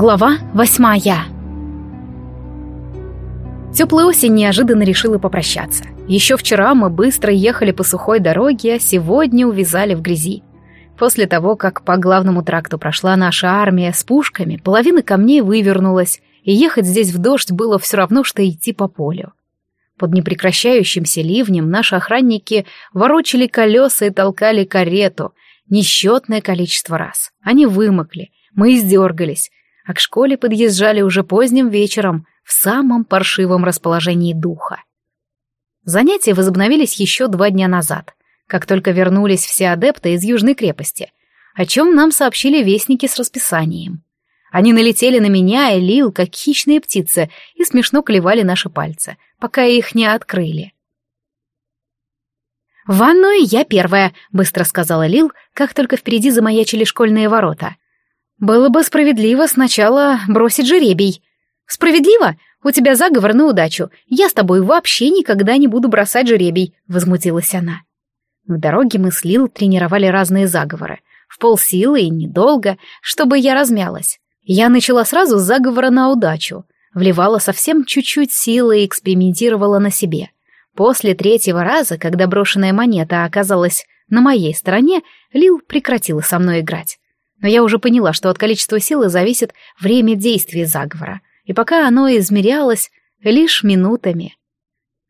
Глава восьмая Теплая осень неожиданно решила попрощаться. Еще вчера мы быстро ехали по сухой дороге, а сегодня увязали в грязи. После того, как по главному тракту прошла наша армия с пушками, половина камней вывернулась, и ехать здесь в дождь было все равно, что идти по полю. Под непрекращающимся ливнем наши охранники ворочали колеса и толкали карету несчетное количество раз. Они вымокли, мы издергались, а к школе подъезжали уже поздним вечером в самом паршивом расположении духа. Занятия возобновились еще два дня назад, как только вернулись все адепты из Южной крепости, о чем нам сообщили вестники с расписанием. Они налетели на меня и Лил, как хищные птицы, и смешно клевали наши пальцы, пока их не открыли. «В ванную я первая», — быстро сказала Лил, как только впереди замаячили школьные ворота. «Было бы справедливо сначала бросить жеребий». «Справедливо? У тебя заговор на удачу. Я с тобой вообще никогда не буду бросать жеребий», — возмутилась она. В дороге мы с Лил тренировали разные заговоры. В полсилы и недолго, чтобы я размялась. Я начала сразу с заговора на удачу. Вливала совсем чуть-чуть силы и экспериментировала на себе. После третьего раза, когда брошенная монета оказалась на моей стороне, Лил прекратила со мной играть. Но я уже поняла, что от количества силы зависит время действия заговора, и пока оно измерялось лишь минутами.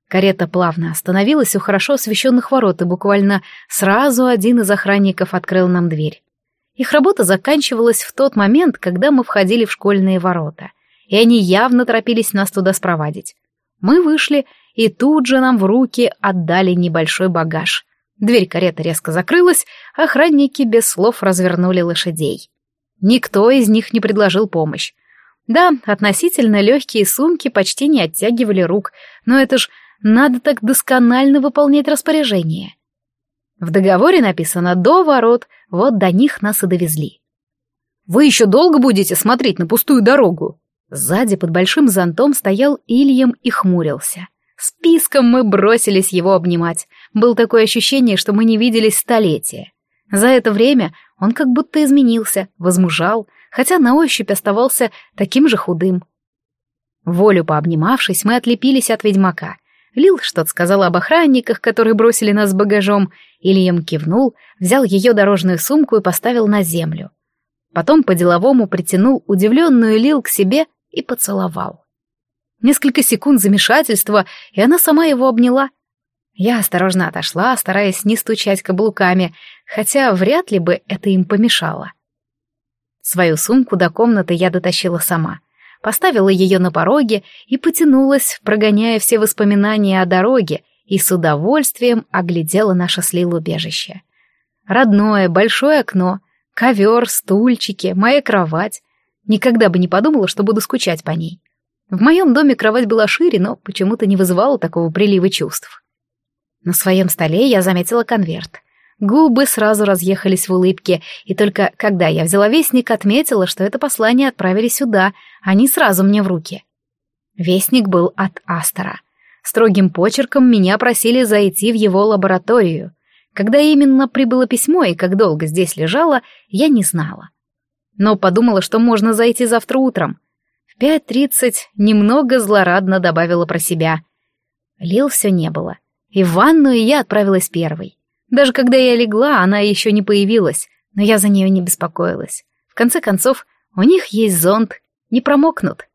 Карета плавно остановилась у хорошо освещенных ворот, и буквально сразу один из охранников открыл нам дверь. Их работа заканчивалась в тот момент, когда мы входили в школьные ворота, и они явно торопились нас туда спровадить. Мы вышли, и тут же нам в руки отдали небольшой багаж. Дверь кареты резко закрылась, охранники без слов развернули лошадей. Никто из них не предложил помощь. Да, относительно легкие сумки почти не оттягивали рук, но это ж надо так досконально выполнять распоряжение. В договоре написано «до ворот», вот до них нас и довезли. «Вы еще долго будете смотреть на пустую дорогу?» Сзади под большим зонтом стоял Ильям и хмурился. Списком мы бросились его обнимать. Было такое ощущение, что мы не виделись столетия. За это время он как будто изменился, возмужал, хотя на ощупь оставался таким же худым. Волю пообнимавшись, мы отлепились от ведьмака — Лил что-то сказала об охранниках, которые бросили нас с багажом. Ильям кивнул, взял ее дорожную сумку и поставил на землю. Потом по-деловому притянул удивленную Лил к себе и поцеловал. Несколько секунд замешательства, и она сама его обняла. Я осторожно отошла, стараясь не стучать каблуками, хотя вряд ли бы это им помешало. Свою сумку до комнаты я дотащила сама — поставила ее на пороге и потянулась, прогоняя все воспоминания о дороге, и с удовольствием оглядела наше с убежище. Родное, большое окно, ковер, стульчики, моя кровать. Никогда бы не подумала, что буду скучать по ней. В моем доме кровать была шире, но почему-то не вызывала такого прилива чувств. На своем столе я заметила конверт — Губы сразу разъехались в улыбке, и только когда я взяла вестник, отметила, что это послание отправили сюда, а не сразу мне в руки. Вестник был от Астера. Строгим почерком меня просили зайти в его лабораторию. Когда именно прибыло письмо и как долго здесь лежало, я не знала. Но подумала, что можно зайти завтра утром. В пять тридцать немного злорадно добавила про себя. Лил все не было. И в ванную я отправилась первой. Даже когда я легла, она еще не появилась, но я за нее не беспокоилась. В конце концов, у них есть зонт, не промокнут.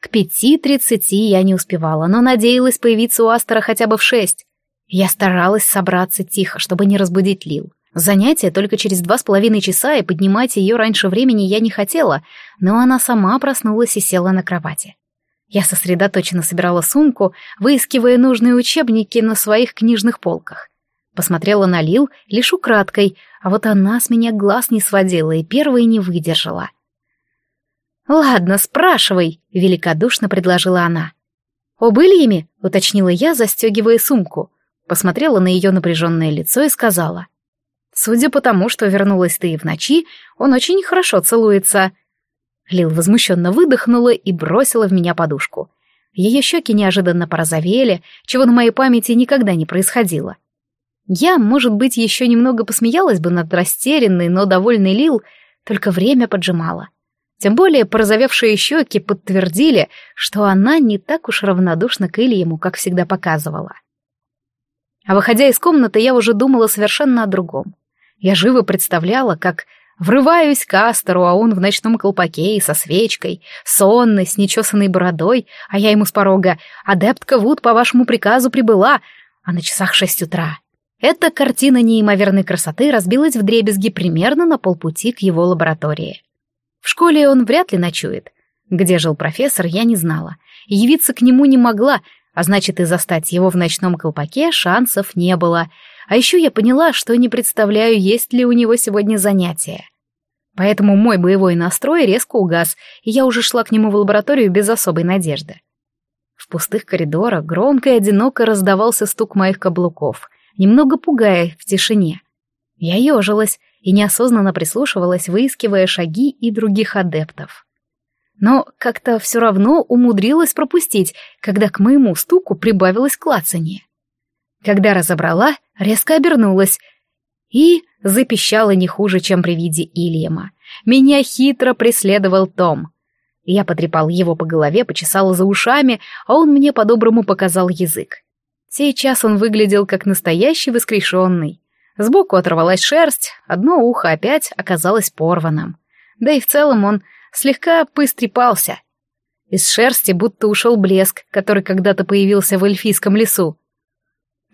К пяти тридцати я не успевала, но надеялась появиться у Астера хотя бы в шесть. Я старалась собраться тихо, чтобы не разбудить Лил. Занятие только через два с половиной часа, и поднимать ее раньше времени я не хотела, но она сама проснулась и села на кровати. Я сосредоточенно собирала сумку, выискивая нужные учебники на своих книжных полках. Посмотрела на Лил лишь украдкой, а вот она с меня глаз не сводила и первой не выдержала. «Ладно, спрашивай», — великодушно предложила она. «Об Ильяме?» — уточнила я, застегивая сумку. Посмотрела на ее напряженное лицо и сказала. «Судя по тому, что вернулась ты в ночи, он очень хорошо целуется». Лил возмущенно выдохнула и бросила в меня подушку. Ее щеки неожиданно порозовели, чего на моей памяти никогда не происходило. Я, может быть, еще немного посмеялась бы над растерянной, но довольной Лил, только время поджимало. Тем более порозовевшие щеки подтвердили, что она не так уж равнодушна к Ильему, как всегда показывала. А выходя из комнаты, я уже думала совершенно о другом. Я живо представляла, как врываюсь к Астеру, а он в ночном колпаке и со свечкой, сонный, с нечесанной бородой, а я ему с порога «Адептка Вуд по вашему приказу прибыла», а на часах шесть утра. Эта картина неимоверной красоты разбилась в дребезги примерно на полпути к его лаборатории. В школе он вряд ли ночует. Где жил профессор, я не знала. Явиться к нему не могла, а значит, и застать его в ночном колпаке шансов не было. А еще я поняла, что не представляю, есть ли у него сегодня занятия. Поэтому мой боевой настрой резко угас, и я уже шла к нему в лабораторию без особой надежды. В пустых коридорах громко и одиноко раздавался стук моих каблуков, немного пугая в тишине. Я ежилась и неосознанно прислушивалась, выискивая шаги и других адептов но как-то все равно умудрилась пропустить, когда к моему стуку прибавилось клацанье. Когда разобрала, резко обернулась и запищала не хуже, чем при виде Ильяма. Меня хитро преследовал Том. Я потрепал его по голове, почесала за ушами, а он мне по-доброму показал язык. Сейчас он выглядел как настоящий воскрешенный. Сбоку оторвалась шерсть, одно ухо опять оказалось порванным. Да и в целом он слегка поистрепался. Из шерсти будто ушел блеск, который когда-то появился в эльфийском лесу.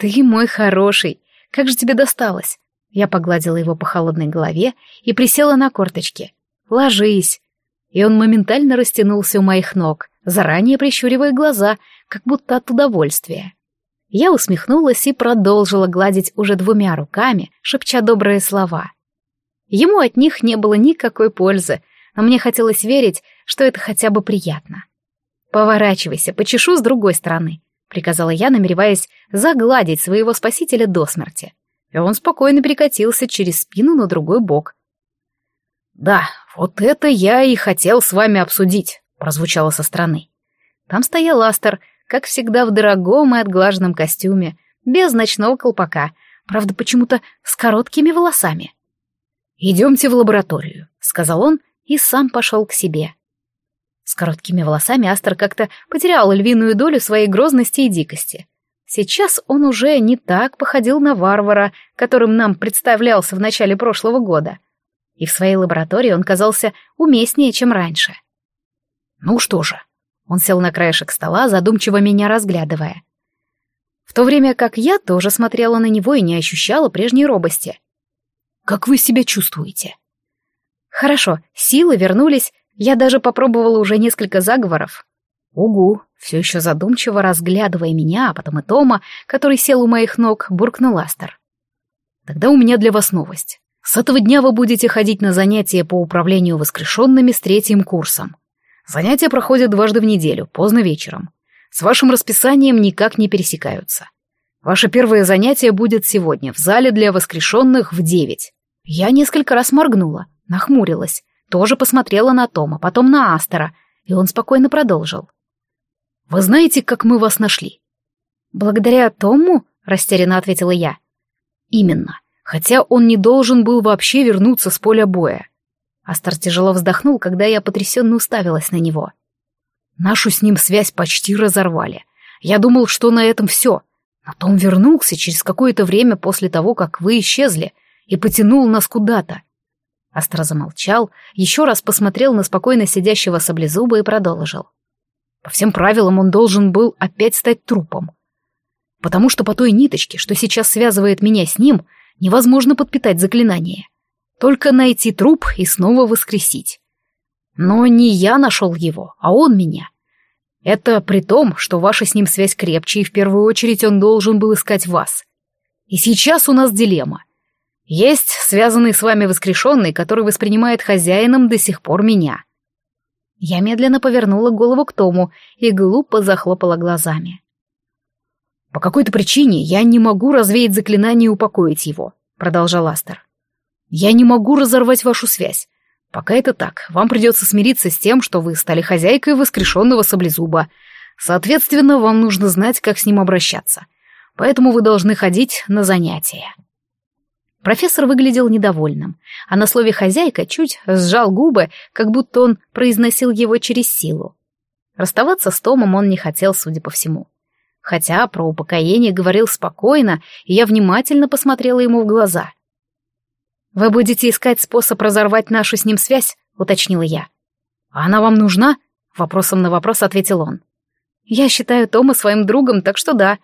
«Ты мой хороший, как же тебе досталось?» Я погладила его по холодной голове и присела на корточки. «Ложись!» И он моментально растянулся у моих ног, заранее прищуривая глаза, как будто от удовольствия. Я усмехнулась и продолжила гладить уже двумя руками, шепча добрые слова. Ему от них не было никакой пользы, но мне хотелось верить, что это хотя бы приятно. «Поворачивайся, почешу с другой стороны», — приказала я, намереваясь загладить своего спасителя до смерти. И он спокойно перекатился через спину на другой бок. «Да, вот это я и хотел с вами обсудить», — прозвучало со стороны. Там стоял Астер, как всегда в дорогом и отглаженном костюме, без ночного колпака, правда, почему-то с короткими волосами. «Идемте в лабораторию», — сказал он, и сам пошел к себе. С короткими волосами Астер как-то потерял львиную долю своей грозности и дикости. Сейчас он уже не так походил на варвара, которым нам представлялся в начале прошлого года. И в своей лаборатории он казался уместнее, чем раньше. «Ну что же?» Он сел на краешек стола, задумчиво меня разглядывая. В то время как я тоже смотрела на него и не ощущала прежней робости. «Как вы себя чувствуете?» Хорошо, силы вернулись, я даже попробовала уже несколько заговоров. Угу, все еще задумчиво разглядывая меня, а потом и Тома, который сел у моих ног, буркнул Астер. Тогда у меня для вас новость. С этого дня вы будете ходить на занятия по управлению воскрешенными с третьим курсом. Занятия проходят дважды в неделю, поздно вечером. С вашим расписанием никак не пересекаются. Ваше первое занятие будет сегодня в зале для воскрешенных в девять. Я несколько раз моргнула, Нахмурилась, тоже посмотрела на Тома, потом на Астера, и он спокойно продолжил. «Вы знаете, как мы вас нашли?» «Благодаря Тому?» — растерянно ответила я. «Именно. Хотя он не должен был вообще вернуться с поля боя». Астер тяжело вздохнул, когда я потрясенно уставилась на него. «Нашу с ним связь почти разорвали. Я думал, что на этом все. Но Том вернулся через какое-то время после того, как вы исчезли, и потянул нас куда-то. Астра замолчал, еще раз посмотрел на спокойно сидящего саблезуба и продолжил. По всем правилам он должен был опять стать трупом. Потому что по той ниточке, что сейчас связывает меня с ним, невозможно подпитать заклинание. Только найти труп и снова воскресить. Но не я нашел его, а он меня. Это при том, что ваша с ним связь крепче, и в первую очередь он должен был искать вас. И сейчас у нас дилемма. Есть связанный с вами воскрешенный, который воспринимает хозяином до сих пор меня. Я медленно повернула голову к Тому и глупо захлопала глазами. «По какой-то причине я не могу развеять заклинание и упокоить его», — продолжал Астер. «Я не могу разорвать вашу связь. Пока это так, вам придется смириться с тем, что вы стали хозяйкой воскрешенного саблезуба. Соответственно, вам нужно знать, как с ним обращаться. Поэтому вы должны ходить на занятия». Профессор выглядел недовольным, а на слове «хозяйка» чуть сжал губы, как будто он произносил его через силу. Расставаться с Томом он не хотел, судя по всему. Хотя про упокоение говорил спокойно, и я внимательно посмотрела ему в глаза. «Вы будете искать способ разорвать нашу с ним связь?» — уточнила я. «А она вам нужна?» — вопросом на вопрос ответил он. «Я считаю Тома своим другом, так что да».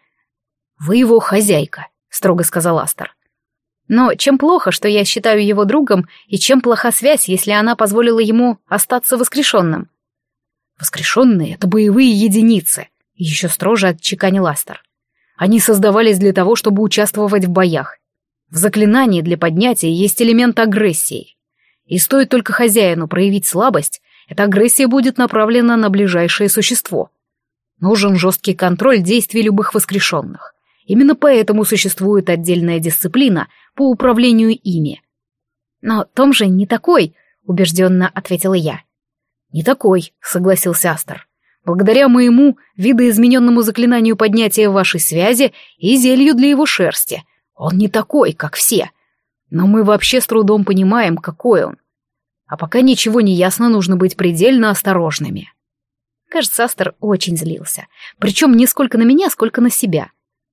«Вы его хозяйка», — строго сказал Астер. «Но чем плохо, что я считаю его другом, и чем плоха связь, если она позволила ему остаться воскрешенным?» «Воскрешенные — это боевые единицы», — еще строже отчеканил Астер. «Они создавались для того, чтобы участвовать в боях. В заклинании для поднятия есть элемент агрессии. И стоит только хозяину проявить слабость, эта агрессия будет направлена на ближайшее существо. Нужен жесткий контроль действий любых воскрешенных. Именно поэтому существует отдельная дисциплина по управлению ими. «Но Том же не такой», — убежденно ответила я. «Не такой», — согласился Астер. «Благодаря моему видоизмененному заклинанию поднятия вашей связи и зелью для его шерсти, он не такой, как все. Но мы вообще с трудом понимаем, какой он. А пока ничего не ясно, нужно быть предельно осторожными. Кажется, Астер очень злился. Причем не сколько на меня, сколько на себя.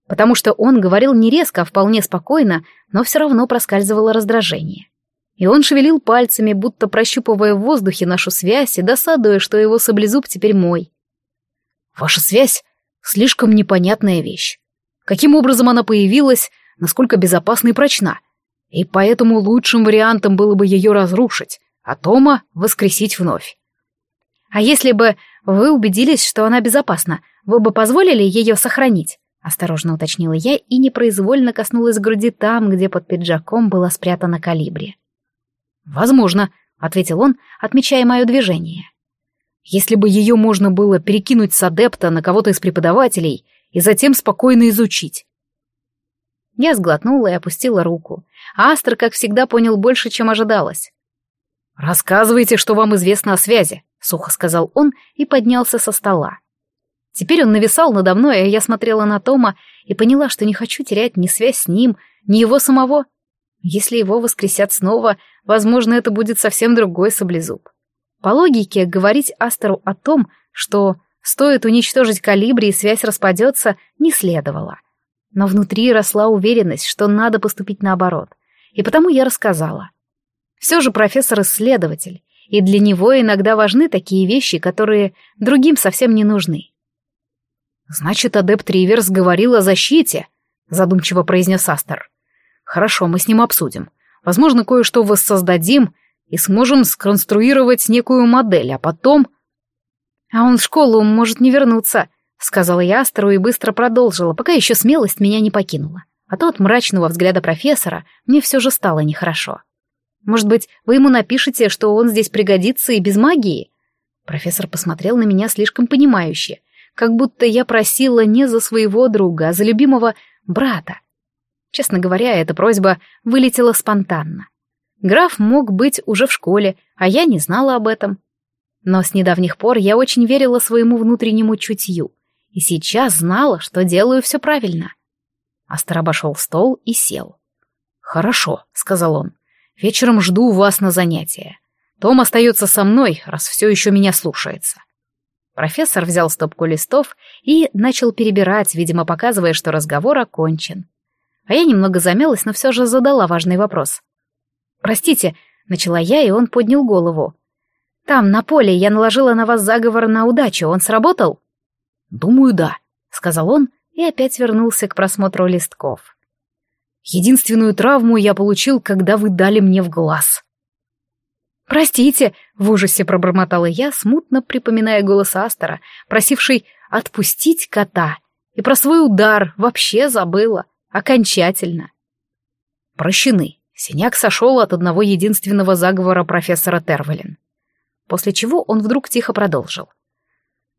Потому что он говорил не резко, а вполне спокойно, но все равно проскальзывало раздражение. И он шевелил пальцами, будто прощупывая в воздухе нашу связь и досадуя, что его саблезуб теперь мой. «Ваша связь — слишком непонятная вещь. Каким образом она появилась, насколько безопасна и прочна? И поэтому лучшим вариантом было бы ее разрушить, а Тома воскресить вновь. А если бы вы убедились, что она безопасна, вы бы позволили ее сохранить? Осторожно уточнила я и непроизвольно коснулась груди там, где под пиджаком была спрятана калибри. «Возможно», — ответил он, отмечая мое движение. «Если бы ее можно было перекинуть с адепта на кого-то из преподавателей и затем спокойно изучить». Я сглотнула и опустила руку. Астр, как всегда, понял больше, чем ожидалось. «Рассказывайте, что вам известно о связи», — сухо сказал он и поднялся со стола. Теперь он нависал надо мной, а я смотрела на Тома и поняла, что не хочу терять ни связь с ним, ни его самого. Если его воскресят снова, возможно, это будет совсем другой саблезуб. По логике, говорить Астеру о том, что стоит уничтожить калибри и связь распадется, не следовало. Но внутри росла уверенность, что надо поступить наоборот. И потому я рассказала. Все же профессор-исследователь, и для него иногда важны такие вещи, которые другим совсем не нужны. «Значит, адепт Риверс говорил о защите», — задумчиво произнес Астер. «Хорошо, мы с ним обсудим. Возможно, кое-что воссоздадим и сможем сконструировать некую модель, а потом...» «А он в школу может не вернуться», — сказала я Астеру и быстро продолжила, пока еще смелость меня не покинула. А то от мрачного взгляда профессора мне все же стало нехорошо. Может быть, вы ему напишете, что он здесь пригодится и без магии?» Профессор посмотрел на меня слишком понимающе, как будто я просила не за своего друга, а за любимого брата. Честно говоря, эта просьба вылетела спонтанно. Граф мог быть уже в школе, а я не знала об этом. Но с недавних пор я очень верила своему внутреннему чутью, и сейчас знала, что делаю все правильно. Астер обошел стол и сел. «Хорошо», — сказал он. Вечером жду вас на занятия. Том остается со мной, раз все еще меня слушается». Профессор взял стопку листов и начал перебирать, видимо, показывая, что разговор окончен. А я немного замялась, но все же задала важный вопрос. «Простите», — начала я, и он поднял голову. «Там, на поле, я наложила на вас заговор на удачу. Он сработал?» «Думаю, да», — сказал он и опять вернулся к просмотру листков. Единственную травму я получил, когда вы дали мне в глаз. «Простите», — в ужасе пробормотала я, смутно припоминая голос Астера, просивший отпустить кота, и про свой удар вообще забыла, окончательно. Прощены. Синяк сошел от одного единственного заговора профессора Тервелин. После чего он вдруг тихо продолжил.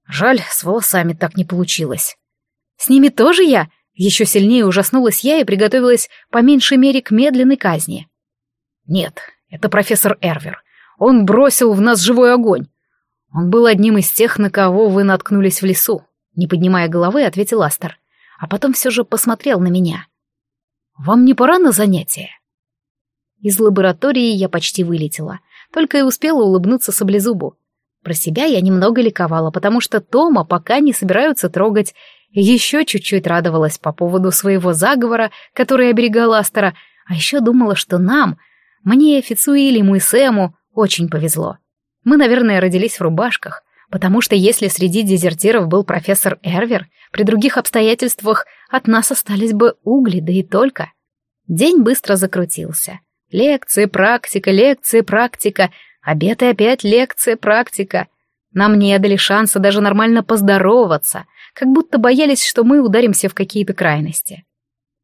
Жаль, с волосами так не получилось. «С ними тоже я?» Еще сильнее ужаснулась я и приготовилась по меньшей мере к медленной казни. «Нет, это профессор Эрвер. Он бросил в нас живой огонь. Он был одним из тех, на кого вы наткнулись в лесу», — не поднимая головы, ответил Астер, а потом все же посмотрел на меня. «Вам не пора на занятие?» Из лаборатории я почти вылетела, только и успела улыбнуться саблезубу. Про себя я немного ликовала, потому что Тома пока не собираются трогать, еще чуть-чуть радовалась по поводу своего заговора, который оберегал Астера, а еще думала, что нам, мне, Фицуилему и Сэму, очень повезло. Мы, наверное, родились в рубашках, потому что если среди дезертиров был профессор Эрвер, при других обстоятельствах от нас остались бы угли, да и только. День быстро закрутился. Лекции, практика, лекции, практика, обед и опять лекция, практика. Нам не дали шанса даже нормально поздороваться, как будто боялись, что мы ударимся в какие-то крайности.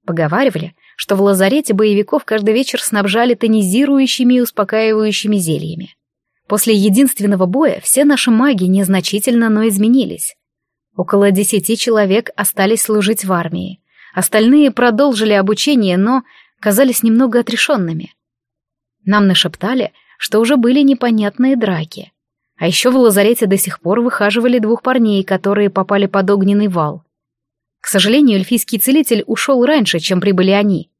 Поговаривали, что в лазарете боевиков каждый вечер снабжали тонизирующими и успокаивающими зельями. После единственного боя все наши маги незначительно, но изменились. Около десяти человек остались служить в армии. Остальные продолжили обучение, но казались немного отрешенными. Нам нашептали, что уже были непонятные драки. А еще в лазарете до сих пор выхаживали двух парней, которые попали под огненный вал. К сожалению, эльфийский целитель ушел раньше, чем прибыли они.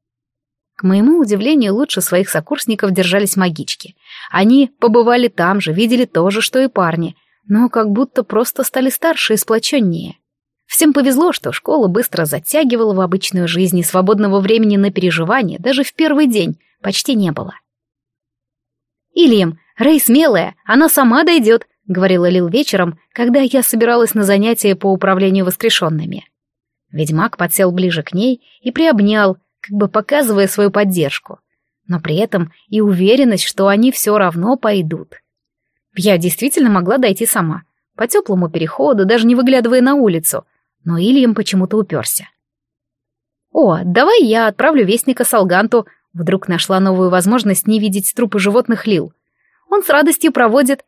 К моему удивлению, лучше своих сокурсников держались магички. Они побывали там же, видели то же, что и парни, но как будто просто стали старше и сплоченнее. Всем повезло, что школа быстро затягивала в обычную жизнь, и свободного времени на переживание даже в первый день почти не было. «Ильям, Рэй смелая, она сама дойдет», — говорила Лил вечером, когда я собиралась на занятия по управлению воскрешенными. Ведьмак подсел ближе к ней и приобнял, как бы показывая свою поддержку, но при этом и уверенность, что они все равно пойдут. Я действительно могла дойти сама, по теплому переходу, даже не выглядывая на улицу, но Ильям почему-то уперся. «О, давай я отправлю вестника Салганту», вдруг нашла новую возможность не видеть трупы животных Лил. Он с радостью проводит...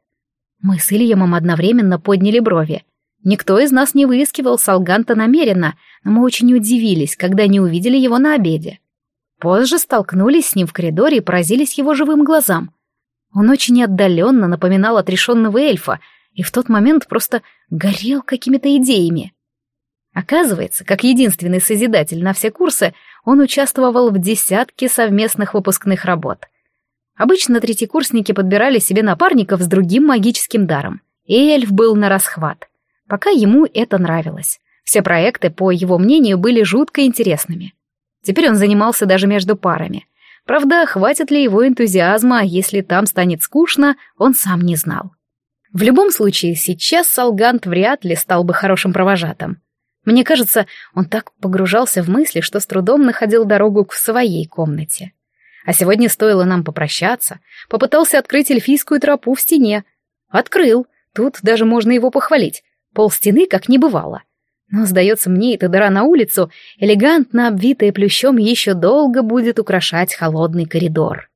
Мы с Ильямом одновременно подняли брови. Никто из нас не выискивал Салганта намеренно, но мы очень удивились, когда не увидели его на обеде. Позже столкнулись с ним в коридоре и поразились его живым глазам. Он очень отдаленно напоминал отрешенного эльфа и в тот момент просто горел какими-то идеями. Оказывается, как единственный созидатель на все курсы, он участвовал в десятке совместных выпускных работ. Обычно третьекурсники подбирали себе напарников с другим магическим даром, и эльф был на расхват. Пока ему это нравилось. Все проекты, по его мнению, были жутко интересными. Теперь он занимался даже между парами. Правда, хватит ли его энтузиазма, если там станет скучно, он сам не знал. В любом случае, сейчас Салгант вряд ли стал бы хорошим провожатым. Мне кажется, он так погружался в мысли, что с трудом находил дорогу к своей комнате. А сегодня стоило нам попрощаться, попытался открыть эльфийскую тропу в стене. Открыл, тут даже можно его похвалить. Пол стены как не бывало. Но, сдается мне, эта дыра на улицу, элегантно обвитая плющом, еще долго будет украшать холодный коридор.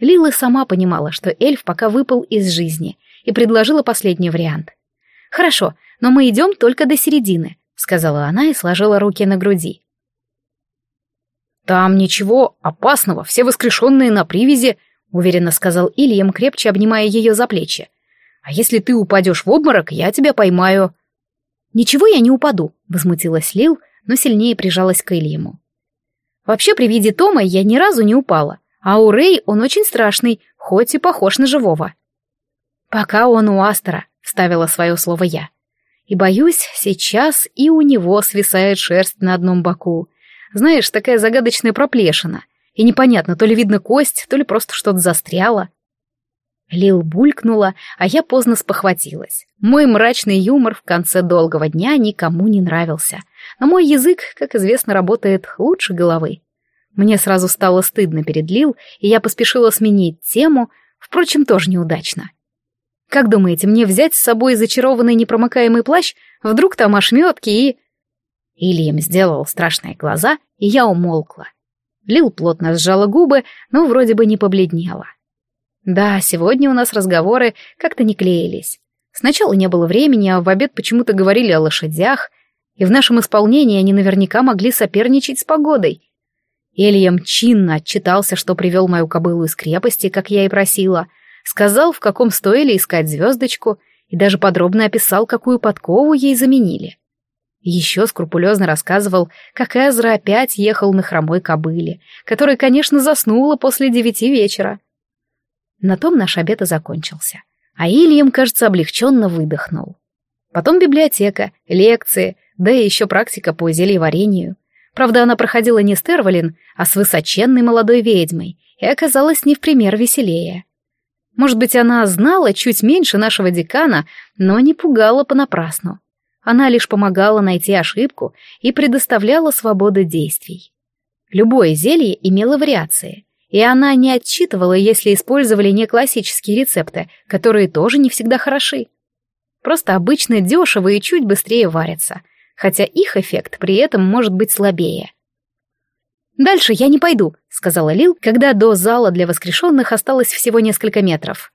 Лила сама понимала, что эльф пока выпал из жизни, и предложила последний вариант. «Хорошо, но мы идем только до середины», — сказала она и сложила руки на груди. «Там ничего опасного, все воскрешенные на привязи», — уверенно сказал Ильям, крепче обнимая ее за плечи. А если ты упадешь в обморок, я тебя поймаю». «Ничего я не упаду», — возмутилась Лил, но сильнее прижалась к Ильему. «Вообще, при виде Тома я ни разу не упала, а у Рэй он очень страшный, хоть и похож на живого». «Пока он у Астера», — вставила свое слово я. «И боюсь, сейчас и у него свисает шерсть на одном боку. Знаешь, такая загадочная проплешина, и непонятно, то ли видно кость, то ли просто что-то застряло». Лил булькнула, а я поздно спохватилась. Мой мрачный юмор в конце долгого дня никому не нравился. Но мой язык, как известно, работает лучше головы. Мне сразу стало стыдно перед Лил, и я поспешила сменить тему, впрочем, тоже неудачно. Как думаете, мне взять с собой зачарованный непромокаемый плащ? Вдруг там ошметки и... Ильям сделал страшные глаза, и я умолкла. Лил плотно сжала губы, но вроде бы не побледнела. Да, сегодня у нас разговоры как-то не клеились. Сначала не было времени, а в обед почему-то говорили о лошадях, и в нашем исполнении они наверняка могли соперничать с погодой. Ильям чинно отчитался, что привел мою кобылу из крепости, как я и просила, сказал, в каком стоиле искать звездочку, и даже подробно описал, какую подкову ей заменили. Еще скрупулезно рассказывал, как Эзра опять ехал на хромой кобыле, которая, конечно, заснула после девяти вечера. На том наш обед и закончился. А Ильям, кажется, облегченно выдохнул. Потом библиотека, лекции, да и еще практика по зельеварению. Правда, она проходила не с Тервалин, а с высоченной молодой ведьмой, и оказалась не в пример веселее. Может быть, она знала чуть меньше нашего декана, но не пугала понапрасну. Она лишь помогала найти ошибку и предоставляла свободу действий. Любое зелье имело вариации, и она не отчитывала, если использовали не классические рецепты, которые тоже не всегда хороши. Просто обычно дешево и чуть быстрее варятся, хотя их эффект при этом может быть слабее. «Дальше я не пойду», — сказала Лил, когда до зала для воскрешенных осталось всего несколько метров.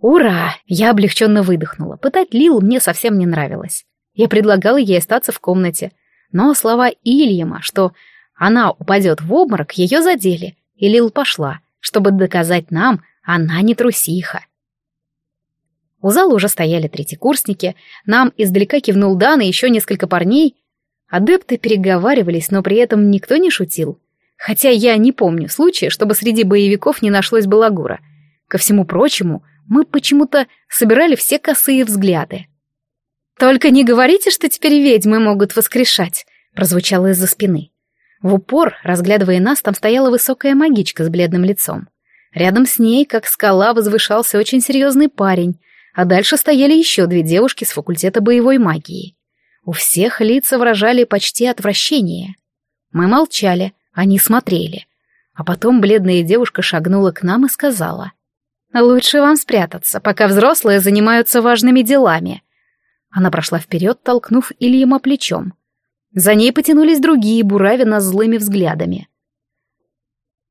«Ура!» — я облегченно выдохнула. Пытать Лил мне совсем не нравилось. Я предлагала ей остаться в комнате, но слова Ильяма, что она упадет в обморок, ее задели, и Лил пошла, чтобы доказать нам, она не трусиха. У зала уже стояли третьекурсники, нам издалека кивнул Дан и еще несколько парней. Адепты переговаривались, но при этом никто не шутил. Хотя я не помню случая, чтобы среди боевиков не нашлось балагура. Ко всему прочему, мы почему-то собирали все косые взгляды. «Только не говорите, что теперь ведьмы могут воскрешать», — прозвучало из-за спины. В упор, разглядывая нас, там стояла высокая магичка с бледным лицом. Рядом с ней, как скала, возвышался очень серьезный парень, а дальше стояли еще две девушки с факультета боевой магии. У всех лица выражали почти отвращение. Мы молчали, они смотрели. А потом бледная девушка шагнула к нам и сказала. «Лучше вам спрятаться, пока взрослые занимаются важными делами. Она прошла вперед, толкнув Ильяма плечом. За ней потянулись другие, буравина злыми взглядами.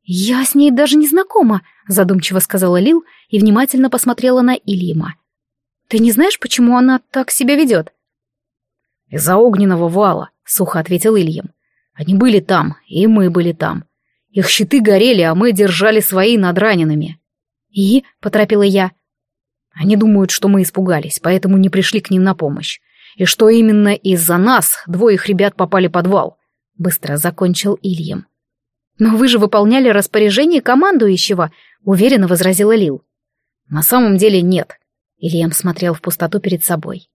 «Я с ней даже не знакома», — задумчиво сказала Лил и внимательно посмотрела на Ильяма. «Ты не знаешь, почему она так себя ведет?» «Из-за огненного вала», — сухо ответил Ильям. «Они были там, и мы были там. Их щиты горели, а мы держали свои над ранеными». «И?» — поторопила я. Они думают, что мы испугались, поэтому не пришли к ним на помощь. И что именно из-за нас двое их ребят попали под вал. Быстро закончил Ильям. «Но вы же выполняли распоряжение командующего», — уверенно возразила Лил. «На самом деле нет», — Ильям смотрел в пустоту перед собой.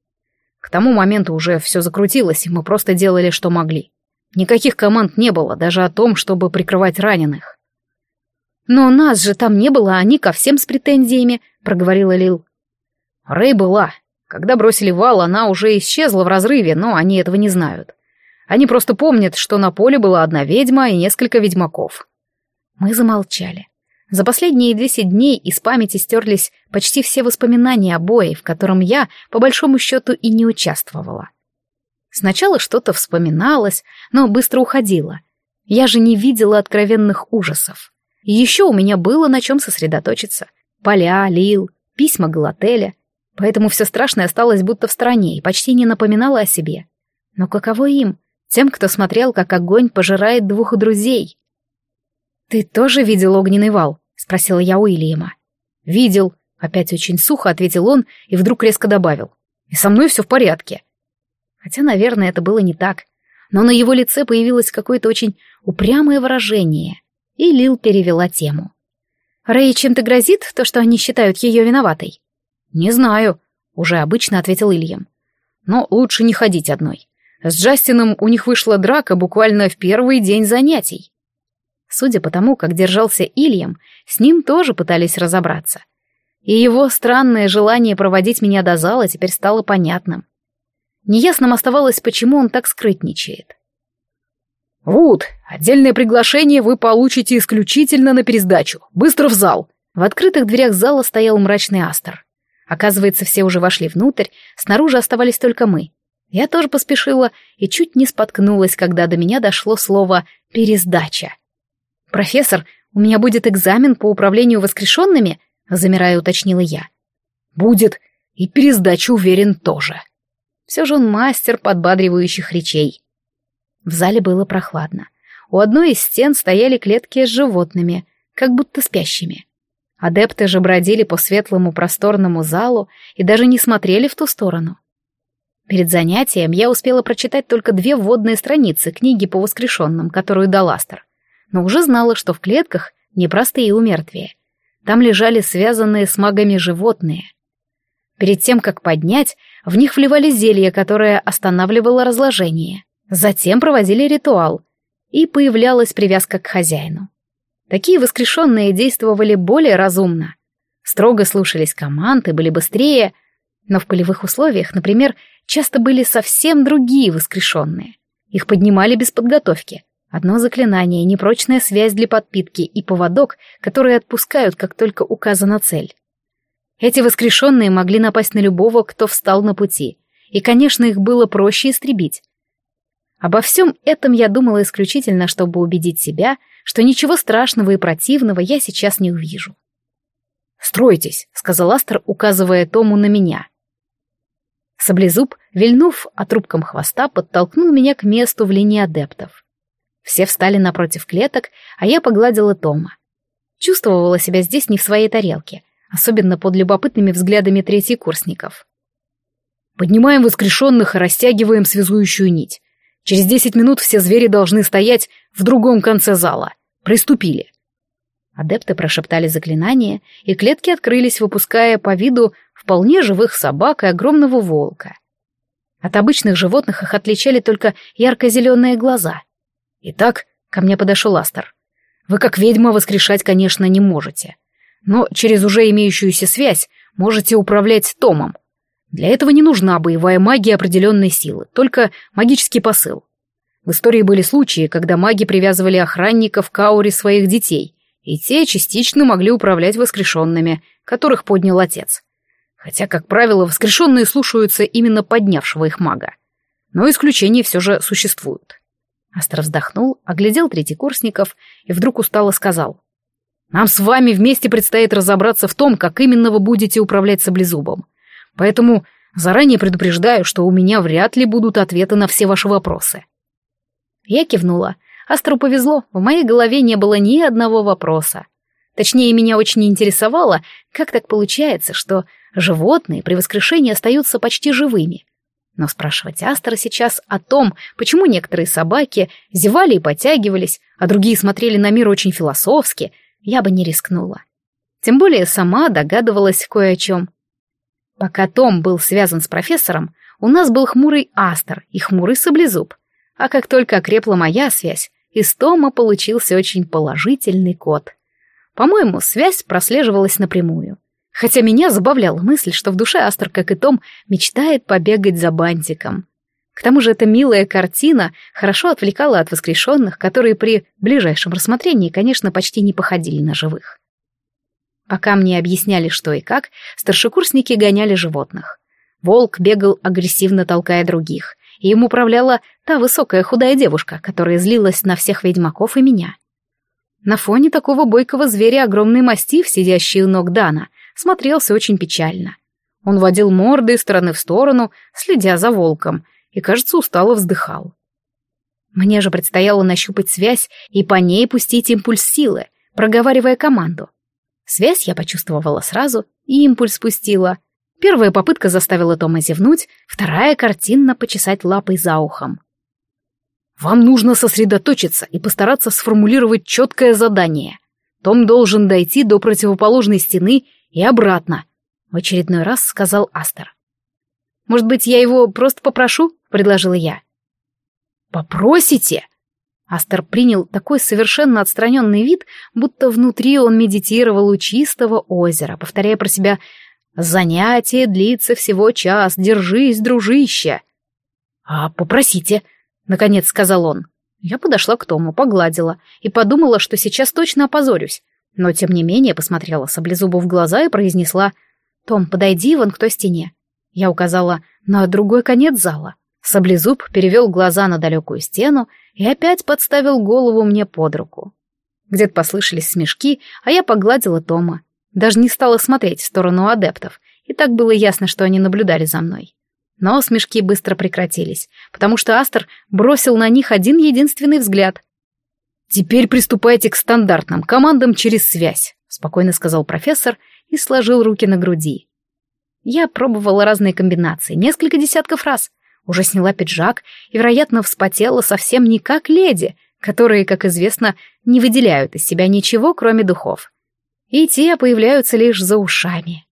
«К тому моменту уже все закрутилось, и мы просто делали, что могли. Никаких команд не было, даже о том, чтобы прикрывать раненых». «Но нас же там не было, они ко всем с претензиями», — проговорила Лил. Рэй была. Когда бросили вал, она уже исчезла в разрыве, но они этого не знают. Они просто помнят, что на поле была одна ведьма и несколько ведьмаков. Мы замолчали. За последние десять дней из памяти стерлись почти все воспоминания о бое, в котором я, по большому счету, и не участвовала. Сначала что-то вспоминалось, но быстро уходило. Я же не видела откровенных ужасов. Еще у меня было на чем сосредоточиться. Поля, Лил, письма Галателя. Поэтому все страшное осталось будто в стороне и почти не напоминало о себе. Но каково им, тем, кто смотрел, как огонь пожирает двух друзей? «Ты тоже видел огненный вал?» — спросила я Уильяма. «Видел», — опять очень сухо ответил он и вдруг резко добавил. «И со мной все в порядке». Хотя, наверное, это было не так. Но на его лице появилось какое-то очень упрямое выражение. И Лил перевела тему. «Рэй чем-то грозит то, что они считают ее виноватой?» «Не знаю», — уже обычно ответил Ильям. «Но лучше не ходить одной. С Джастином у них вышла драка буквально в первый день занятий». Судя по тому, как держался Ильям, с ним тоже пытались разобраться. И его странное желание проводить меня до зала теперь стало понятным. Неясным оставалось, почему он так скрытничает. «Вуд, отдельное приглашение вы получите исключительно на пересдачу. Быстро в зал!» В открытых дверях зала стоял мрачный Астер. Оказывается, все уже вошли внутрь, снаружи оставались только мы. Я тоже поспешила и чуть не споткнулась, когда до меня дошло слово «пересдача». «Профессор, у меня будет экзамен по управлению воскрешенными?» — замирая уточнила я. «Будет, и пересдача, уверен, тоже». Все же он мастер подбадривающих речей. В зале было прохладно. У одной из стен стояли клетки с животными, как будто спящими. Адепты же бродили по светлому просторному залу и даже не смотрели в ту сторону. Перед занятием я успела прочитать только две вводные страницы книги по воскрешенным, которую дал Астер, но уже знала, что в клетках непростые умертвия. Там лежали связанные с магами животные. Перед тем, как поднять, в них вливали зелье, которое останавливало разложение. Затем проводили ритуал, и появлялась привязка к хозяину. Такие воскрешенные действовали более разумно. Строго слушались команд и были быстрее, но в полевых условиях, например, часто были совсем другие воскрешенные. Их поднимали без подготовки. Одно заклинание, непрочная связь для подпитки и поводок, которые отпускают, как только указана цель. Эти воскрешенные могли напасть на любого, кто встал на пути, и, конечно, их было проще истребить. Обо всем этом я думала исключительно, чтобы убедить себя, что ничего страшного и противного я сейчас не увижу. «Стройтесь», — сказал Астер, указывая Тому на меня. Саблезуб, вильнув отрубком хвоста, подтолкнул меня к месту в линии адептов. Все встали напротив клеток, а я погладила Тома. Чувствовала себя здесь не в своей тарелке, особенно под любопытными взглядами третьекурсников. Поднимаем воскрешенных и растягиваем связующую нить. Через десять минут все звери должны стоять в другом конце зала. Приступили. Адепты прошептали заклинание, и клетки открылись, выпуская по виду вполне живых собак и огромного волка. От обычных животных их отличали только ярко-зеленые глаза. «Итак», — ко мне подошел Астер, — «вы как ведьма воскрешать, конечно, не можете но через уже имеющуюся связь можете управлять Томом. Для этого не нужна боевая магия определенной силы, только магический посыл. В истории были случаи, когда маги привязывали охранников к ауре своих детей, и те частично могли управлять воскрешенными, которых поднял отец. Хотя, как правило, воскрешенные слушаются именно поднявшего их мага. Но исключения все же существуют. Астро вздохнул, оглядел третьекурсников и вдруг устало сказал. Нам с вами вместе предстоит разобраться в том, как именно вы будете управлять саблезубом. Поэтому заранее предупреждаю, что у меня вряд ли будут ответы на все ваши вопросы». Я кивнула. Астру повезло, в моей голове не было ни одного вопроса. Точнее, меня очень интересовало, как так получается, что животные при воскрешении остаются почти живыми. Но спрашивать Астра сейчас о том, почему некоторые собаки зевали и подтягивались, а другие смотрели на мир очень философски, я бы не рискнула. Тем более сама догадывалась кое о чем. Пока Том был связан с профессором, у нас был хмурый Астер и хмурый Саблезуб. А как только окрепла моя связь, из Тома получился очень положительный код. По-моему, связь прослеживалась напрямую. Хотя меня забавляла мысль, что в душе Астер, как и Том, мечтает побегать за бантиком. К тому же эта милая картина хорошо отвлекала от воскрешенных, которые при ближайшем рассмотрении, конечно, почти не походили на живых. Пока мне объясняли, что и как, старшекурсники гоняли животных. Волк бегал агрессивно толкая других, и им управляла та высокая худая девушка, которая злилась на всех ведьмаков и меня. На фоне такого бойкого зверя огромный мастиф, сидящий у ног Дана, смотрелся очень печально. Он водил морды из стороны в сторону, следя за волком, и, кажется, устало вздыхал. Мне же предстояло нащупать связь и по ней пустить импульс силы, проговаривая команду. Связь я почувствовала сразу и импульс пустила. Первая попытка заставила Тома зевнуть, вторая — картинно почесать лапой за ухом. «Вам нужно сосредоточиться и постараться сформулировать четкое задание. Том должен дойти до противоположной стены и обратно», — в очередной раз сказал Астер. «Может быть, я его просто попрошу?» — предложила я. «Попросите?» Астер принял такой совершенно отстраненный вид, будто внутри он медитировал у чистого озера, повторяя про себя «Занятие длится всего час, держись, дружище!» «А попросите», — наконец сказал он. Я подошла к Тому, погладила и подумала, что сейчас точно опозорюсь, но тем не менее посмотрела Саблезубу в глаза и произнесла «Том, подойди вон к той стене». Я указала на другой конец зала. Саблезуб перевел глаза на далекую стену и опять подставил голову мне под руку. Где-то послышались смешки, а я погладила Тома. Даже не стала смотреть в сторону адептов, и так было ясно, что они наблюдали за мной. Но смешки быстро прекратились, потому что Астер бросил на них один единственный взгляд. «Теперь приступайте к стандартным командам через связь», — спокойно сказал профессор и сложил руки на груди. Я пробовала разные комбинации, несколько десятков раз — Уже сняла пиджак и, вероятно, вспотела совсем не как леди, которые, как известно, не выделяют из себя ничего, кроме духов. И те появляются лишь за ушами.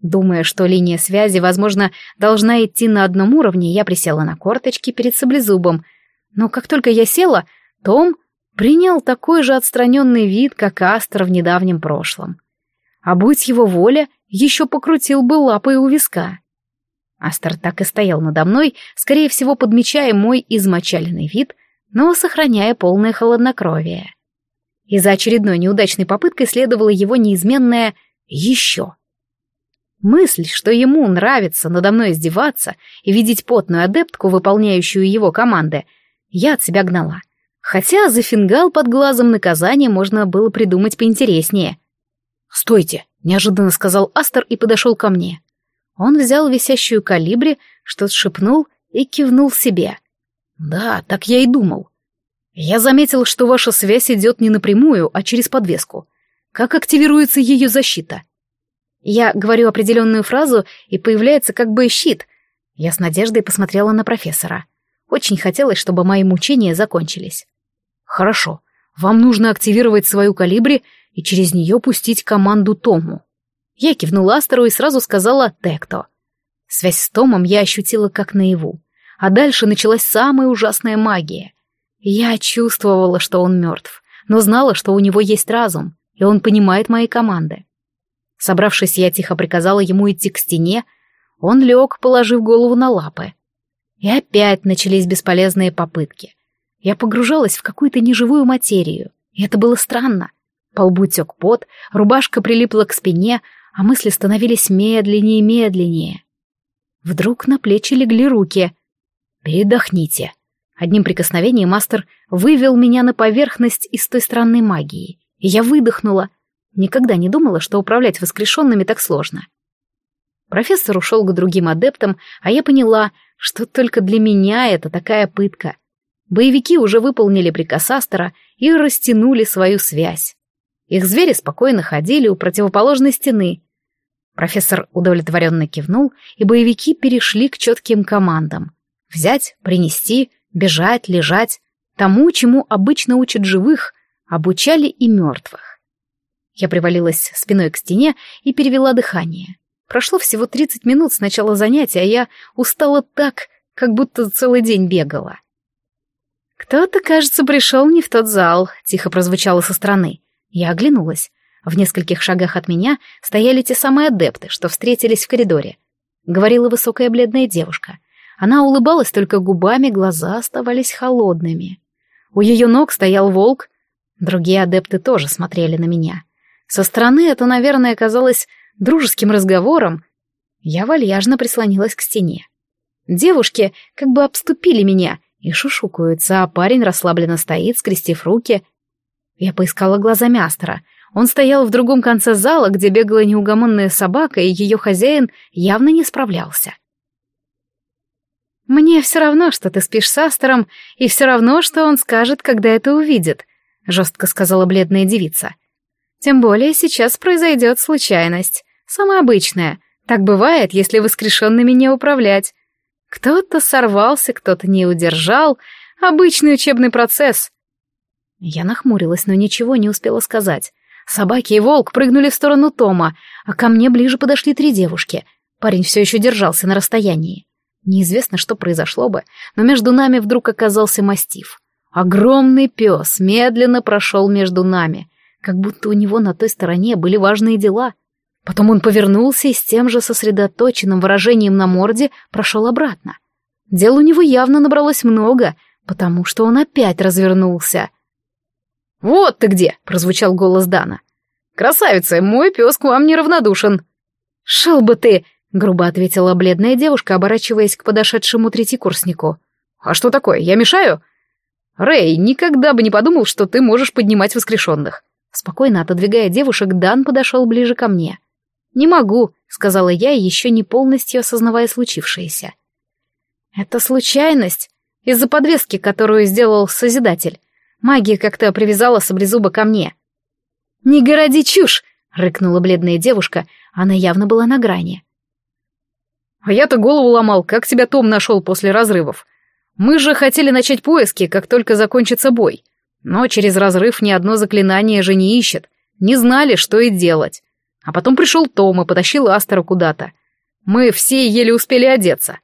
Думая, что линия связи, возможно, должна идти на одном уровне, я присела на корточки перед саблезубом. Но как только я села, Том принял такой же отстраненный вид, как Астер в недавнем прошлом. А будь его воля, еще покрутил бы лапой у виска. Астер так и стоял надо мной, скорее всего, подмечая мой измочаленный вид, но сохраняя полное холоднокровие. И за очередной неудачной попыткой следовало его неизменное «еще». Мысль, что ему нравится надо мной издеваться и видеть потную адептку, выполняющую его команды, я от себя гнала. Хотя за фингал под глазом наказания можно было придумать поинтереснее. «Стойте!» — неожиданно сказал Астер и подошел ко мне. Он взял висящую калибри, что-то шепнул и кивнул себе. «Да, так я и думал. Я заметил, что ваша связь идет не напрямую, а через подвеску. Как активируется ее защита?» Я говорю определенную фразу, и появляется как бы щит. Я с надеждой посмотрела на профессора. Очень хотелось, чтобы мои мучения закончились. «Хорошо. Вам нужно активировать свою калибри и через нее пустить команду Тому». Я кивнула Астеру и сразу сказала «Текто». Связь с Томом я ощутила как наяву. А дальше началась самая ужасная магия. Я чувствовала, что он мертв, но знала, что у него есть разум, и он понимает мои команды. Собравшись, я тихо приказала ему идти к стене. Он лег, положив голову на лапы. И опять начались бесполезные попытки. Я погружалась в какую-то неживую материю, и это было странно. По лбу тек пот, рубашка прилипла к спине, а мысли становились медленнее и медленнее. Вдруг на плечи легли руки. «Передохните». Одним прикосновением мастер вывел меня на поверхность из той странной магии, и я выдохнула, Никогда не думала, что управлять воскрешенными так сложно. Профессор ушел к другим адептам, а я поняла, что только для меня это такая пытка. Боевики уже выполнили приказ Астера и растянули свою связь. Их звери спокойно ходили у противоположной стены. Профессор удовлетворенно кивнул, и боевики перешли к четким командам. Взять, принести, бежать, лежать. Тому, чему обычно учат живых, обучали и мертвых. Я привалилась спиной к стене и перевела дыхание. Прошло всего 30 минут с начала занятия, а я устала так, как будто целый день бегала. «Кто-то, кажется, пришел не в тот зал», — тихо прозвучало со стороны. Я оглянулась. В нескольких шагах от меня стояли те самые адепты, что встретились в коридоре. Говорила высокая бледная девушка. Она улыбалась только губами, глаза оставались холодными. У ее ног стоял волк. Другие адепты тоже смотрели на меня. Со стороны это, наверное, казалось дружеским разговором. Я вальяжно прислонилась к стене. Девушки как бы обступили меня и шушукаются, а парень расслабленно стоит, скрестив руки. Я поискала глазами Астера. Он стоял в другом конце зала, где бегала неугомонная собака, и ее хозяин явно не справлялся. «Мне все равно, что ты спишь с Астером, и все равно, что он скажет, когда это увидит», — жестко сказала бледная девица. — тем более сейчас произойдет случайность. Самая обычная. Так бывает, если воскрешенными не управлять. Кто-то сорвался, кто-то не удержал. Обычный учебный процесс. Я нахмурилась, но ничего не успела сказать. Собаки и волк прыгнули в сторону Тома, а ко мне ближе подошли три девушки. Парень все еще держался на расстоянии. Неизвестно, что произошло бы, но между нами вдруг оказался мастиф. Огромный пес медленно прошел между нами — как будто у него на той стороне были важные дела. Потом он повернулся и с тем же сосредоточенным выражением на морде прошел обратно. Дел у него явно набралось много, потому что он опять развернулся. «Вот ты где!» — прозвучал голос Дана. «Красавица, мой пес к вам неравнодушен!» «Шел бы ты!» — грубо ответила бледная девушка, оборачиваясь к подошедшему третьекурснику. «А что такое, я мешаю?» «Рэй, никогда бы не подумал, что ты можешь поднимать воскрешенных. Спокойно отодвигая девушек, Дан подошел ближе ко мне. «Не могу», — сказала я, еще не полностью осознавая случившееся. «Это случайность, из-за подвески, которую сделал Созидатель. Магия как-то привязала саблезуба ко мне». «Не городи чушь!» — рыкнула бледная девушка, она явно была на грани. А я-то голову ломал, как тебя Том нашел после разрывов. Мы же хотели начать поиски, как только закончится бой. Но через разрыв ни одно заклинание же не ищет. Не знали, что и делать. А потом пришел Том и потащил Астера куда-то. Мы все еле успели одеться.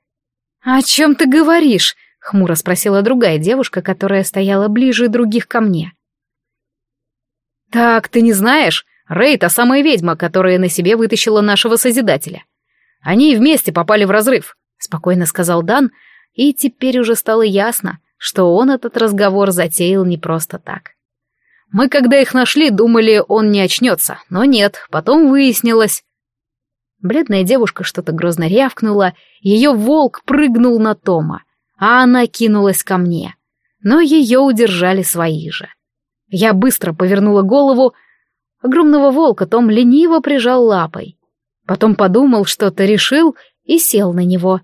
«О чем ты говоришь?» — хмуро спросила другая девушка, которая стояла ближе других ко мне. «Так, ты не знаешь? Рэй — та самая ведьма, которая на себе вытащила нашего Созидателя. Они вместе попали в разрыв», — спокойно сказал Дан, и теперь уже стало ясно, что он этот разговор затеял не просто так. Мы, когда их нашли, думали, он не очнется, но нет, потом выяснилось... Бледная девушка что-то грозно рявкнула, ее волк прыгнул на Тома, а она кинулась ко мне. Но ее удержали свои же. Я быстро повернула голову. Огромного волка Том лениво прижал лапой. Потом подумал, что-то решил и сел на него.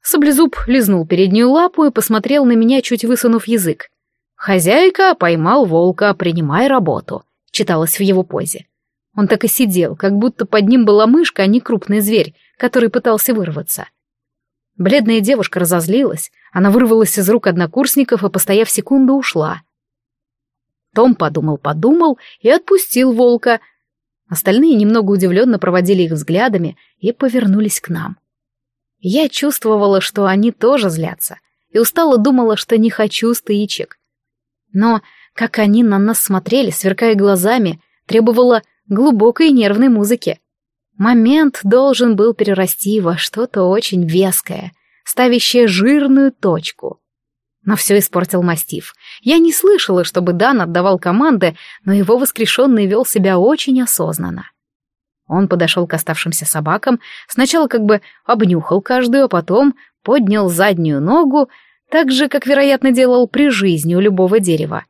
Саблезуб лизнул переднюю лапу и посмотрел на меня, чуть высунув язык. «Хозяйка поймал волка, принимай работу», — читалось в его позе. Он так и сидел, как будто под ним была мышка, а не крупный зверь, который пытался вырваться. Бледная девушка разозлилась, она вырвалась из рук однокурсников и, постояв секунду, ушла. Том подумал-подумал и отпустил волка, Остальные немного удивленно проводили их взглядами и повернулись к нам. Я чувствовала, что они тоже злятся, и устало думала, что не хочу стычек. Но, как они на нас смотрели, сверкая глазами, требовало глубокой нервной музыки. Момент должен был перерасти во что-то очень веское, ставящее жирную точку. Но все испортил мастиф. Я не слышала, чтобы Дан отдавал команды, но его воскрешенный вел себя очень осознанно. Он подошел к оставшимся собакам, сначала как бы обнюхал каждую, а потом поднял заднюю ногу, так же, как, вероятно, делал при жизни у любого дерева.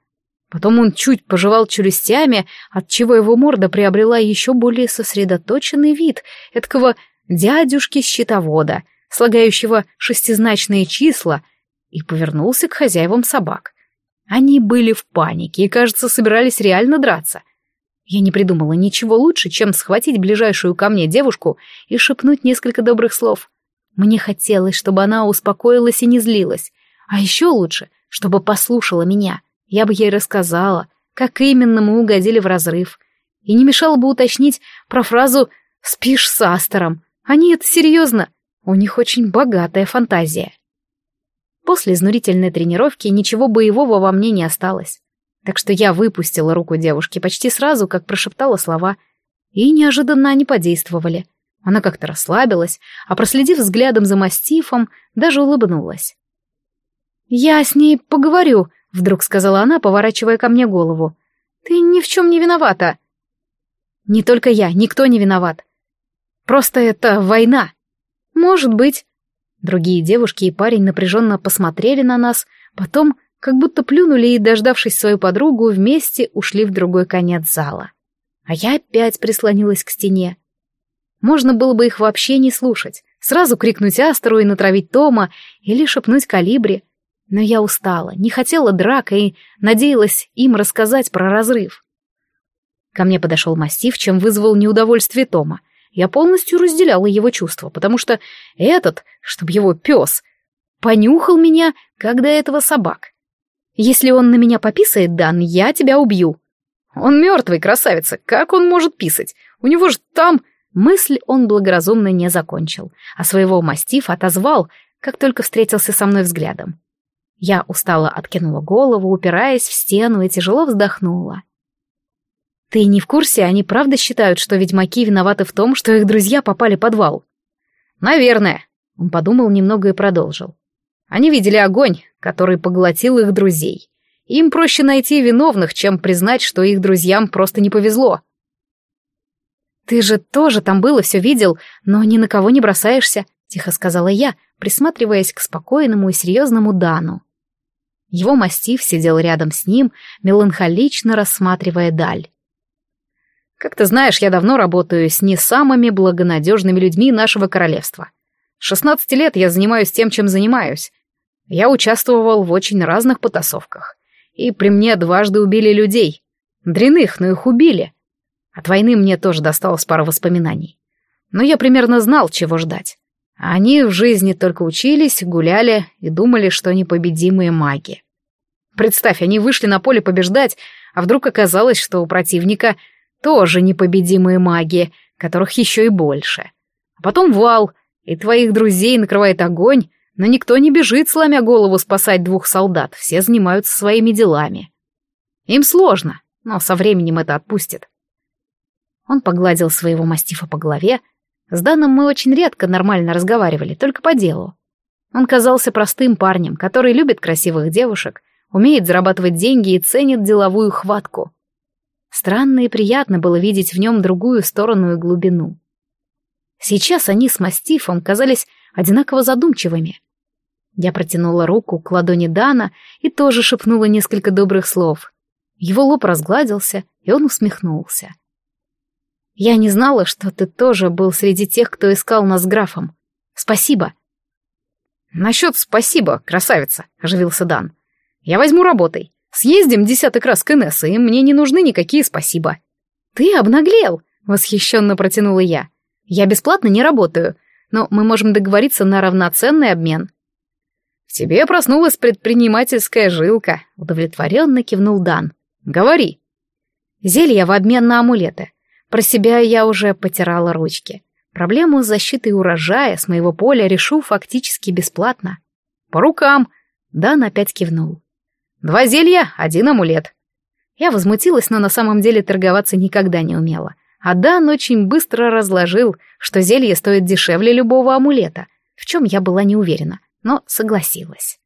Потом он чуть пожевал челюстями, отчего его морда приобрела еще более сосредоточенный вид эткого дядюшки-щитовода, слагающего шестизначные числа — и повернулся к хозяевам собак. Они были в панике и, кажется, собирались реально драться. Я не придумала ничего лучше, чем схватить ближайшую ко мне девушку и шепнуть несколько добрых слов. Мне хотелось, чтобы она успокоилась и не злилась. А еще лучше, чтобы послушала меня. Я бы ей рассказала, как именно мы угодили в разрыв. И не мешало бы уточнить про фразу «спишь с Астером». Они это серьезно. У них очень богатая фантазия. После изнурительной тренировки ничего боевого во мне не осталось. Так что я выпустила руку девушки почти сразу, как прошептала слова, и неожиданно они подействовали. Она как-то расслабилась, а проследив взглядом за мастифом, даже улыбнулась. «Я с ней поговорю», — вдруг сказала она, поворачивая ко мне голову. «Ты ни в чем не виновата». «Не только я, никто не виноват. Просто это война». «Может быть», Другие девушки и парень напряженно посмотрели на нас, потом, как будто плюнули и, дождавшись свою подругу, вместе ушли в другой конец зала. А я опять прислонилась к стене. Можно было бы их вообще не слушать, сразу крикнуть Астеру и натравить Тома или шепнуть Калибри. Но я устала, не хотела драка и надеялась им рассказать про разрыв. Ко мне подошел мастиф, чем вызвал неудовольствие Тома. Я полностью разделяла его чувства, потому что этот, чтобы его пес, понюхал меня, как до этого собак. Если он на меня пописает, Дан, я тебя убью. Он мертвый, красавица, как он может писать? У него же там... Мысль он благоразумно не закончил, а своего мастифа отозвал, как только встретился со мной взглядом. Я устало откинула голову, упираясь в стену и тяжело вздохнула. Ты не в курсе, они правда считают, что ведьмаки виноваты в том, что их друзья попали под вал? Наверное. Он подумал немного и продолжил. Они видели огонь, который поглотил их друзей. Им проще найти виновных, чем признать, что их друзьям просто не повезло. «Ты же тоже там был и все видел, но ни на кого не бросаешься», — тихо сказала я, присматриваясь к спокойному и серьезному Дану. Его мастиф сидел рядом с ним, меланхолично рассматривая даль. Как ты знаешь, я давно работаю с не самыми благонадежными людьми нашего королевства. С 16 лет я занимаюсь тем, чем занимаюсь. Я участвовал в очень разных потасовках. И при мне дважды убили людей. Дряных, но их убили. От войны мне тоже досталось пара воспоминаний. Но я примерно знал, чего ждать. Они в жизни только учились, гуляли и думали, что непобедимые маги. Представь, они вышли на поле побеждать, а вдруг оказалось, что у противника тоже непобедимые маги, которых еще и больше. А потом вал, и твоих друзей накрывает огонь, но никто не бежит, сломя голову, спасать двух солдат, все занимаются своими делами. Им сложно, но со временем это отпустит. Он погладил своего мастифа по голове. С Даном мы очень редко нормально разговаривали, только по делу. Он казался простым парнем, который любит красивых девушек, умеет зарабатывать деньги и ценит деловую хватку. Странно и приятно было видеть в нем другую сторону и глубину. Сейчас они с мастифом казались одинаково задумчивыми. Я протянула руку к ладони Дана и тоже шепнула несколько добрых слов. Его лоб разгладился, и он усмехнулся. «Я не знала, что ты тоже был среди тех, кто искал нас с графом. Спасибо». «Насчет спасибо, красавица», — оживился Дан. «Я возьму работой. Съездим десяток раз к Инессе, и мне не нужны никакие спасибо». «Ты обнаглел», — восхищенно протянула я. «Я бесплатно не работаю, но мы можем договориться на равноценный обмен». «В тебе проснулась предпринимательская жилка», — удовлетворенно кивнул Дан. Говори. Зелья в обмен на амулеты. Про себя я уже потирала ручки. Проблему с защитой урожая с моего поля решу фактически бесплатно. По рукам. Дан опять кивнул. Два зелья, один амулет. Я возмутилась, но на самом деле торговаться никогда не умела. А Дан очень быстро разложил, что зелье стоит дешевле любого амулета, в чем я была не уверена, но согласилась.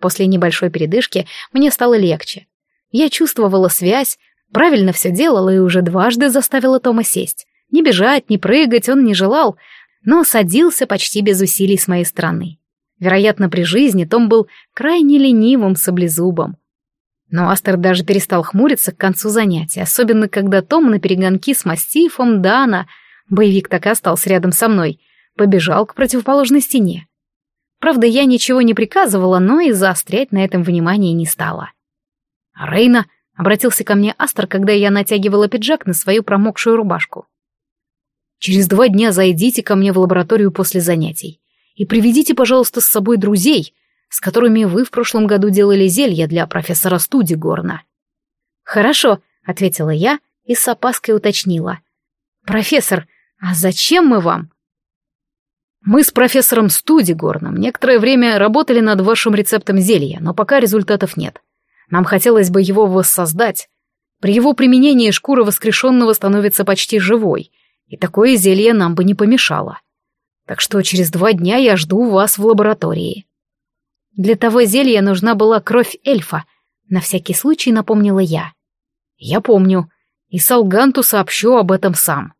После небольшой передышки мне стало легче. Я чувствовала связь, правильно все делала и уже дважды заставила Тома сесть. Не бежать, не прыгать он не желал, но садился почти без усилий с моей стороны. Вероятно, при жизни Том был крайне ленивым саблезубом. Но Астер даже перестал хмуриться к концу занятия, особенно когда Том на перегонки с мастифом Дана, боевик так и остался рядом со мной, побежал к противоположной стене. Правда, я ничего не приказывала, но и заострять на этом внимание не стала. «Рейна!» — обратился ко мне Астер, когда я натягивала пиджак на свою промокшую рубашку. «Через два дня зайдите ко мне в лабораторию после занятий и приведите, пожалуйста, с собой друзей, с которыми вы в прошлом году делали зелья для профессора Студигорна». «Хорошо», — ответила я и с опаской уточнила. «Профессор, а зачем мы вам?» Мы с профессором Студигорном некоторое время работали над вашим рецептом зелья, но пока результатов нет. Нам хотелось бы его воссоздать. При его применении шкура воскрешенного становится почти живой, и такое зелье нам бы не помешало. Так что через два дня я жду вас в лаборатории. Для того зелья нужна была кровь эльфа, на всякий случай напомнила я. Я помню, и Салганту сообщу об этом сам.